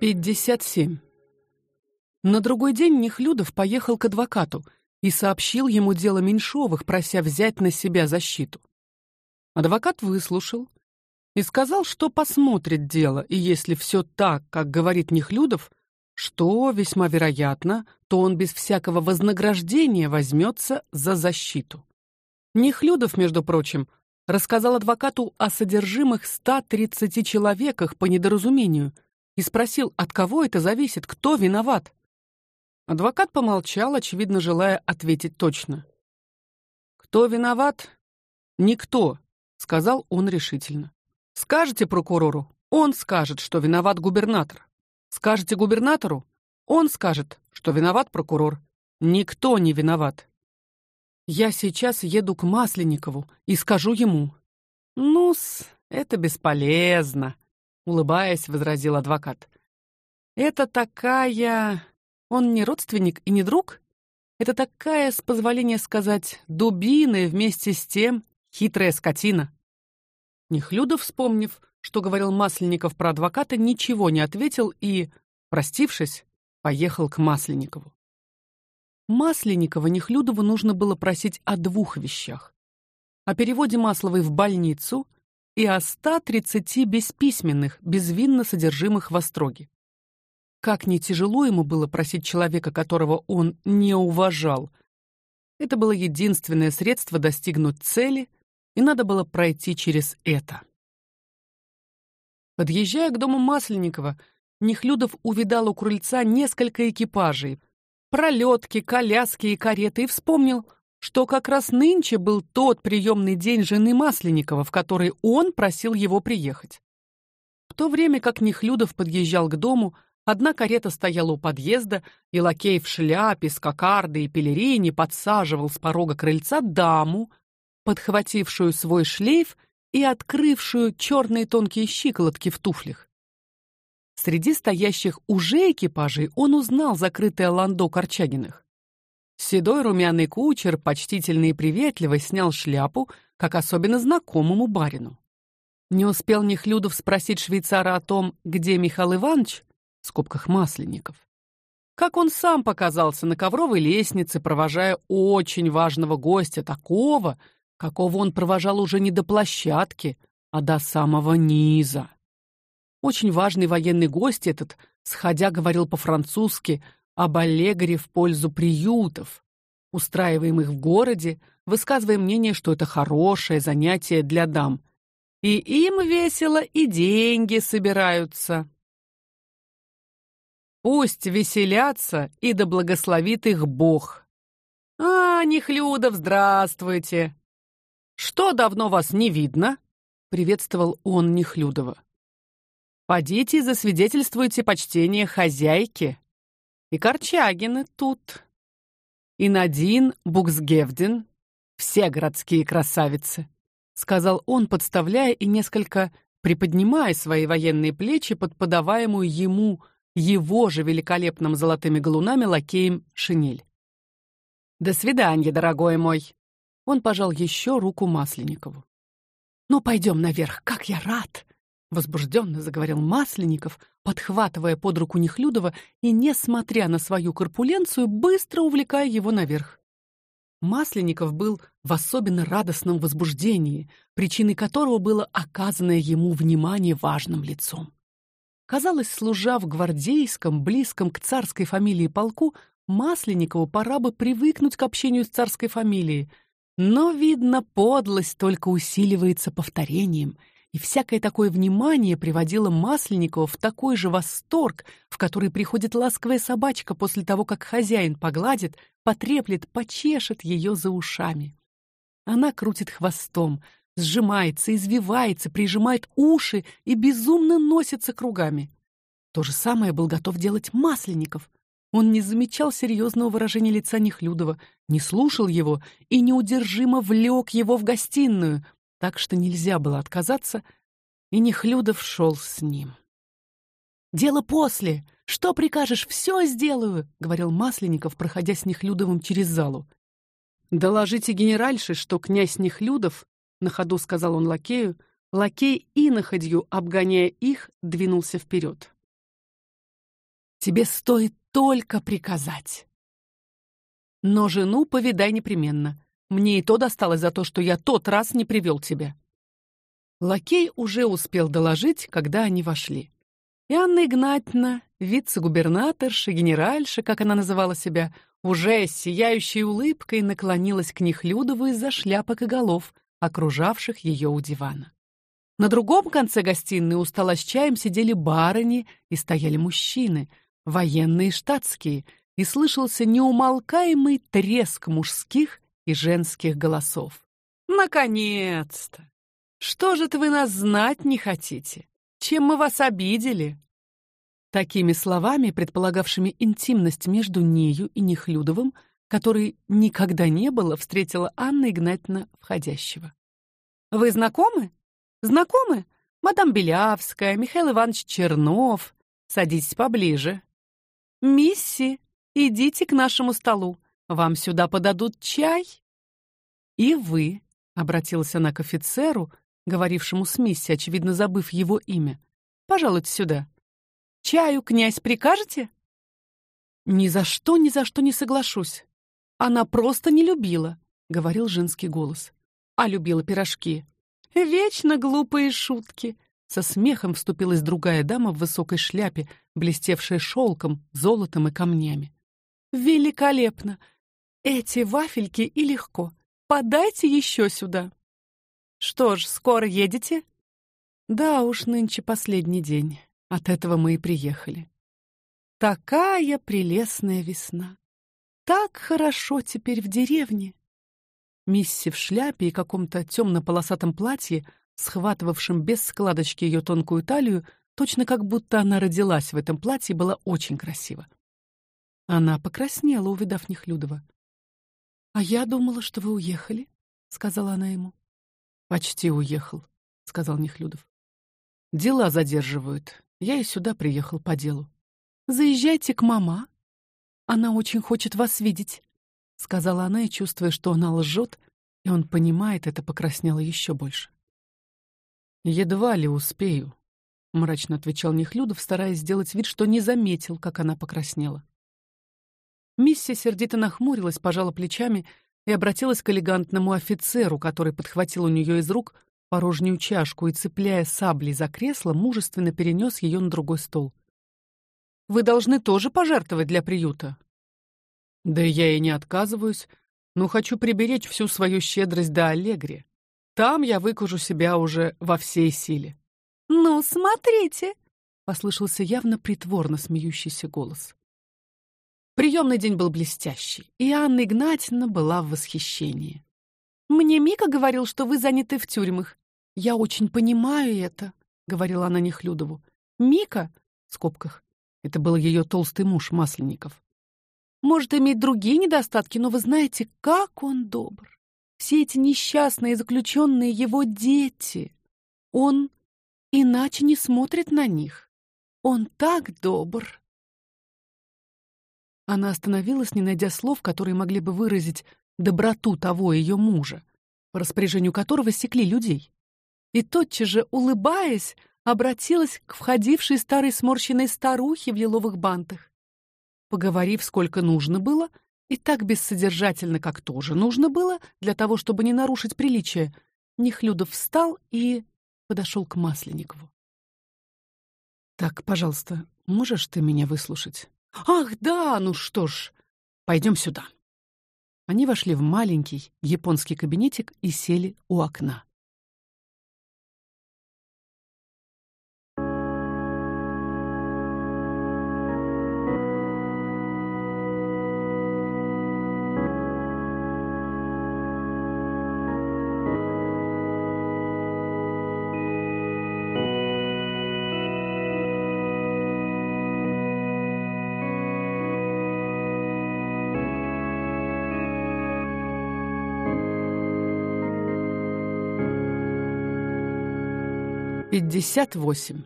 57. На другой день Нехлюдов поехал к адвокату и сообщил ему дело Меньшовых, прося взять на себя защиту. Адвокат выслушал и сказал, что посмотрит дело, и если все так, как говорит Нехлюдов, что весьма вероятно, то он без всякого вознаграждения возьмется за защиту. Нехлюдов, между прочим, рассказал адвокату о содержимых 130 человеках по недоразумению – и спросил, от кого это зависит, кто виноват. Адвокат помолчал, очевидно, желая ответить точно. Кто виноват? Никто, сказал он решительно. Скажете прокурору, он скажет, что виноват губернатор. Скажете губернатору, он скажет, что виноват прокурор. Никто не виноват. Я сейчас еду к Масленникову и скажу ему. Ну-с, это бесполезно, улыбаясь, возразил адвокат. Это такая, он не родственник и не друг? Это такая, с позволения сказать, дубина и вместе с тем хитрая скотина. Нехлюдов, вспомнив, что говорил Масленников про адвоката, ничего не ответил и, простившись, поехал к Масленникову. Масленникова Нехлюдову нужно было просить о двух вещах: о переводе Масловой в больницу и о 130 бесписьменных, безвинно содержимых в Остроге. Как не тяжело ему было просить человека, которого он не уважал. Это было единственное средство достигнуть цели, и надо было пройти через это. Подъезжая к дому Масленникова, Нехлюдов увидал у крыльца несколько экипажей, пролетки, коляски и кареты, и вспомнил, что как раз нынче был тот приемный день жены Масленникова, в который он просил его приехать. В то время как Нехлюдов подъезжал к дому, одна карета стояла у подъезда, и лакей в шляпе, с кокардой и пелерине подсаживал с порога крыльца даму, подхватившую свой шлейф и открывшую черные тонкие щиколотки в туфлях. Среди стоящих уже экипажей он узнал закрытое ландо Корчагиных. Седой румяный кучер почтительно и приветливо снял шляпу, как особенно знакомому барину. Не успел Нехлюдов спросить швейцара о том, где Михаил Иванович, в скобках Масленников, как он сам показался на ковровой лестнице, провожая очень важного гостя, такого, какого он провожал уже не до площадки, а до самого низа. Очень важный военный гость этот, сходя, говорил по-французски — об аллегоре в пользу приютов, устраиваемых в городе, высказывая мнение, что это хорошее занятие для дам. И им весело, и деньги собираются. Пусть веселятся, и да благословит их Бог. А, Нехлюдов, здравствуйте. Что давно вас не видно? приветствовал он Нехлюдова. Подите засвидетельствуйте почтение хозяйке. И Корчагины тут. И Надин Буксгевден. Все городские красавицы, сказал он, подставляя и несколько приподнимая свои военные плечи под подаваемую ему его же великолепным золотыми галунами лакеем шинель. До свидания, дорогой мой. Он пожал еще руку Масленникову. Ну пойдем наверх, как я рад, возбужденно заговорил Масленников, подхватывая под руку Нехлюдова и, несмотря на свою корпуленцию, быстро увлекая его наверх. Масленников был в особенно радостном возбуждении, причиной которого было оказанное ему внимание важным лицом. Казалось, служа в гвардейском, близком к царской фамилии полку, Масленникову пора бы привыкнуть к общению с царской фамилией, но видно, подлость только усиливается повторением, и всякое такое внимание приводило Масленникова в такой же восторг, в который приходит ласковая собачка после того, как хозяин погладит, потреплет, почешет ее за ушами. Она крутит хвостом, сжимается, извивается, прижимает уши и безумно носится кругами. То же самое был готов делать Масленников. Он не замечал серьезного выражения лица Нехлюдова, не слушал его и неудержимо влек его в гостиную, так что нельзя было отказаться, и Нехлюдов шел с ним. Дело после. Что прикажешь, все сделаю, говорил Масленников, проходя с Нехлюдовым через залу. Доложите генеральше, что князь Нехлюдов, на ходу сказал он лакею, лакей и находью, обгоняя их, двинулся вперед. Тебе стоит только приказать. Но жену повидай непременно. Мне и то досталось за то, что я тот раз не привел тебя. Лакей уже успел доложить, когда они вошли. И Анна Игнатьевна, вице-губернаторша, генеральша, как она называла себя, уже с сияющей улыбкой наклонилась к Нехлюдову из-за шляпок и голов, окружавших ее у дивана. На другом конце гостиной у стола с чаем сидели барыни и стояли мужчины, военные и штатские, и слышался неумолкаемый треск мужских и женских голосов. Наконец-то. Что же это вы нас знать не хотите? Чем мы вас обидели? Такими словами, предполагавшими интимность между нею и Нехлюдовым, который никогда не было, встретила Анна Игнатьевна входящего. Вы знакомы? Знакомы? Мадам Белявская, Михаил Иванович Чернов. Садитесь поближе. Мисси, идите к нашему столу. Вам сюда подадут чай. И вы, обратилась она к офицеру, говорившему с Мисси, очевидно забыв его имя. Пожалуйте сюда. Чаю, князь, прикажете? Ни за что, ни за что не соглашусь. Она просто не любила, говорил женский голос. А любила пирожки. Вечно глупые шутки. Со смехом вступилась другая дама в высокой шляпе, блестевшая шелком, золотом и камнями. Великолепно. Эти вафельки и легко. Подайте еще сюда. Что ж, скоро едете? Да уж, нынче последний день. От этого мы и приехали. Такая прелестная весна. Так хорошо теперь в деревне. Мисси в шляпе и каком-то темно-полосатом платье, схватывавшем без складочки ее тонкую талию, точно как будто она родилась в этом платье, была очень красива. Она покраснела, увидав Нехлюдова. А я думала, что вы уехали, сказала она ему. Почти уехал, сказал Нехлюдов. Дела задерживают. Я и сюда приехал по делу. Заезжайте к мама. Она очень хочет вас видеть, сказала она и чувствуя, что она лжет, и он понимает это, покраснела еще больше. Едва ли успею, мрачно отвечал Нехлюдов, стараясь сделать вид, что не заметил, как она покраснела. Миссия сердито нахмурилась, пожала плечами и обратилась к элегантному офицеру, который подхватил у нее из рук порожнюю чашку и, цепляя саблей за кресло, мужественно перенес ее на другой стол. Вы должны тоже пожертвовать для приюта. Да я и не отказываюсь, но хочу приберечь всю свою щедрость до Аллегри. Там я выкажу себя уже во всей силе. Ну, смотрите, послышался явно притворно смеющийся голос. Приемный день был блестящий, и Анна Игнатьевна была в восхищении. Мне Мика говорил, что вы заняты в тюрьмах. Я очень понимаю это, говорила она Нехлюдову. Мика, в скобках, это был ее толстый муж Масленников. Может иметь другие недостатки, но вы знаете, как он добр. Все эти несчастные заключенные его дети. Он иначе не смотрит на них. Он так добр. Она остановилась, не найдя слов, которые могли бы выразить доброту того ее мужа, по распоряжению которого секли людей. И тотчас же, улыбаясь, обратилась к входившей старой сморщенной старухе в лиловых бантах. Поговорив сколько нужно было, и так бессодержательно, как тоже нужно было, для того, чтобы не нарушить приличие, Нехлюдов встал и подошел к Масленникову. Так, пожалуйста, можешь ты меня выслушать? Ах, да, ну что ж, пойдем сюда. Они вошли в маленький японский кабинетик и сели у окна. Пятьдесят восемь.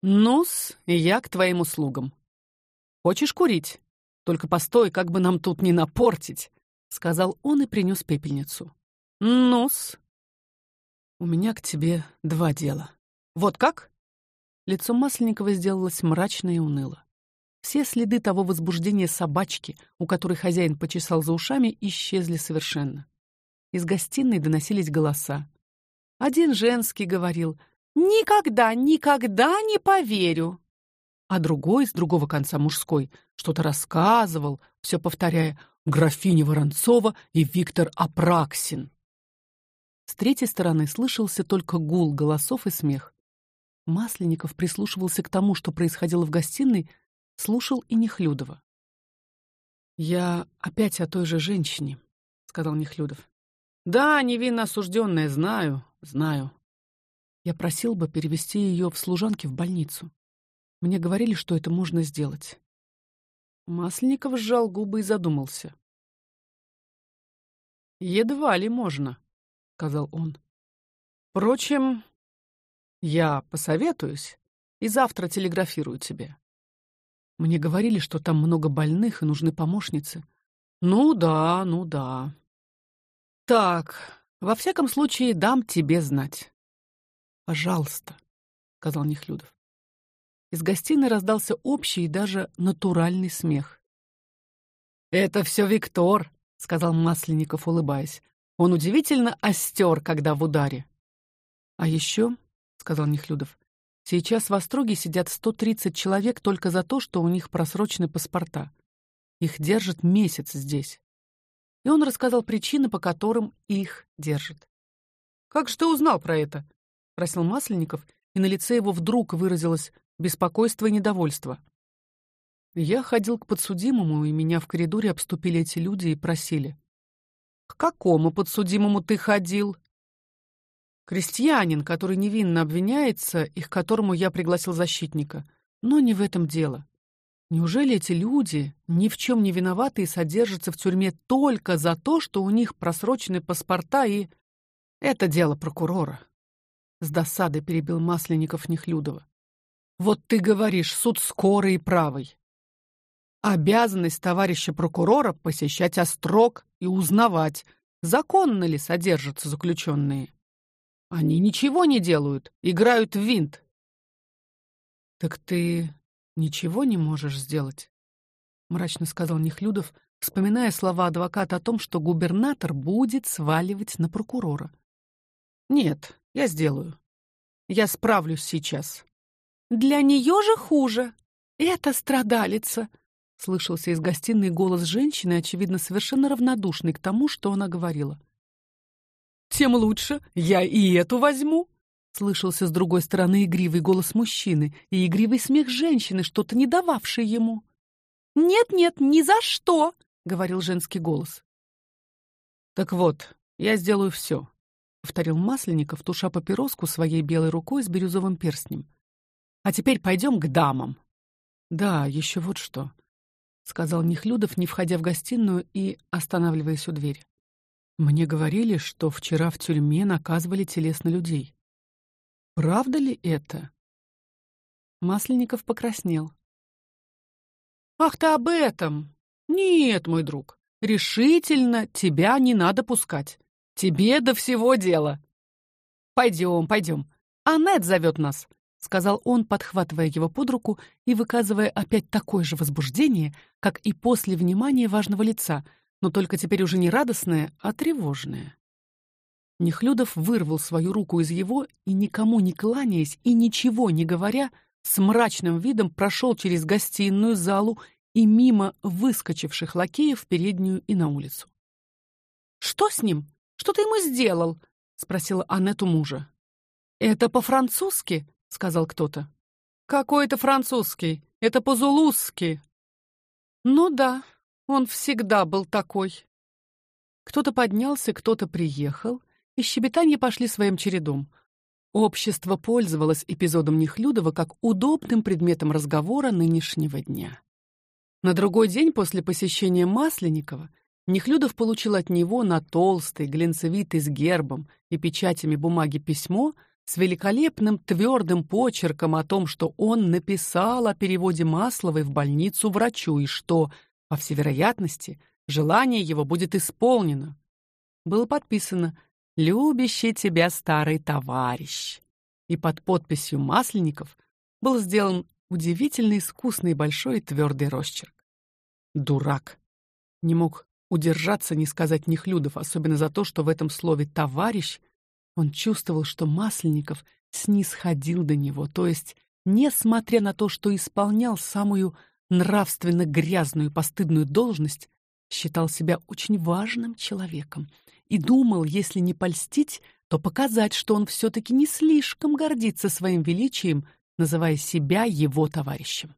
Нус, я к твоим услугам. Хочешь курить? Только постой, как бы нам тут не напортить, сказал он и принес пепельницу. Нус. У меня к тебе два дела. Вот как? Лицо Масленникова сделалось мрачно и уныло. Все следы того возбуждения собачки, у которой хозяин почесал за ушами, исчезли совершенно. Из гостиной доносились голоса. Один женский говорил: "Никогда, никогда не поверю". А другой с другого конца мужской что-то рассказывал, все повторяя: "Графиня Воронцова и Виктор Апраксин". С третьей стороны слышался только гул голосов и смех. Масленников прислушивался к тому, что происходило в гостиной, слушал и Нехлюдова. Я опять о той же женщине, сказал Нехлюдов. Да, невинно осужденная, знаю, знаю. Я просил бы перевести ее в служанки в больницу. Мне говорили, что это можно сделать. Масленников сжал губы и задумался. Едва ли можно, сказал он. Впрочем, я посоветуюсь и завтра телеграфирую тебе. Мне говорили, что там много больных и нужны помощницы. Ну да, ну да. Так, во всяком случае, дам тебе знать. Пожалуйста, сказал Нехлюдов. Из гостиной раздался общий и даже натуральный смех. Это все Виктор, сказал Масленников, улыбаясь. Он удивительно остер, когда в ударе. А еще сказал Нехлюдов. Сейчас в Остроге сидят 130 человек только за то, что у них просрочены паспорта. Их держат месяц здесь. И он рассказал причины, по которым их держат. Как же ты узнал про это? спросил Масленников, и на лице его вдруг выразилось беспокойство и недовольство. Я ходил к подсудимому, и меня в коридоре обступили эти люди и просили: "К какому подсудимому ты ходил?" Крестьянин, который невинно обвиняется и к которому я пригласил защитника. Но не в этом дело. Неужели эти люди, ни в чем не виноватые, содержатся в тюрьме только за то, что у них просрочены паспорта и это дело прокурора? С досадой перебил Масленников Нехлюдова. Вот ты говоришь, суд скорый и правый. Обязанность товарища прокурора посещать острог и узнавать, законно ли содержатся заключенные. Они ничего не делают, играют в винт. Так ты ничего не можешь сделать, мрачно сказал Нехлюдов, вспоминая слова адвоката о том, что губернатор будет сваливать на прокурора. Нет, я сделаю. Я справлюсь сейчас. Для нее же хуже. Это страдалица, слышался из гостиной голос женщины, очевидно, совершенно равнодушной к тому, что она говорила тем лучше. Я и эту возьму. Слышался с другой стороны игривый голос мужчины и игривый смех женщины, что-то не дававшей ему. Нет, нет, ни за что, говорил женский голос. Так вот, я сделаю все, повторил Масленников, туша папироску своей белой рукой с бирюзовым перстнем. А теперь пойдем к дамам. Да, еще вот что, сказал Нехлюдов, не входя в гостиную и останавливаясь у двери. Мне говорили, что вчера в тюрьме наказывали телесно людей. Правда ли это? Масленников покраснел. Ах ты об этом? Нет, мой друг, решительно тебя не надо пускать. Тебе до всего дела. Пойдем, пойдем. Аннет зовет нас, сказал он, подхватывая его под руку и выказывая опять такое же возбуждение, как и после внимания важного лица, но только теперь уже не радостное, а тревожное. Нехлюдов вырвал свою руку из его и никому не кланяясь и ничего не говоря, с мрачным видом прошел через гостиную залу и мимо выскочивших лакеев в переднюю и на улицу. Что с ним? Что ты ему сделал? спросила Аннет мужа. Это по-французски, сказал кто-то. Какой это французский? Это по-зулузски. Ну да, он всегда был такой. Кто-то поднялся, кто-то приехал, и щебетанье пошли своим чередом. Общество пользовалось эпизодом Нехлюдова как удобным предметом разговора нынешнего дня. На другой день после посещения Масленникова Нехлюдов получил от него на толстой, глинцевитой с гербом и печатями бумаги письмо с великолепным твердым почерком о том, что он написал о переводе Масловой в больницу врачу и что по всей вероятности, желание его будет исполнено. Было подписано «Любящий тебя старый товарищ». И под подписью Масленников был сделан удивительно искусный большой и твердый росчерк. Дурак. Не мог удержаться не сказать Нехлюдов, особенно за то, что в этом слове товарищ он чувствовал, что Масленников снисходил до него, то есть, несмотря на то, что исполнял самую нравственно грязную и постыдную должность, считал себя очень важным человеком и думал, если не польстить, то показать, что он все таки не слишком гордится своим величием, называя себя его товарищем.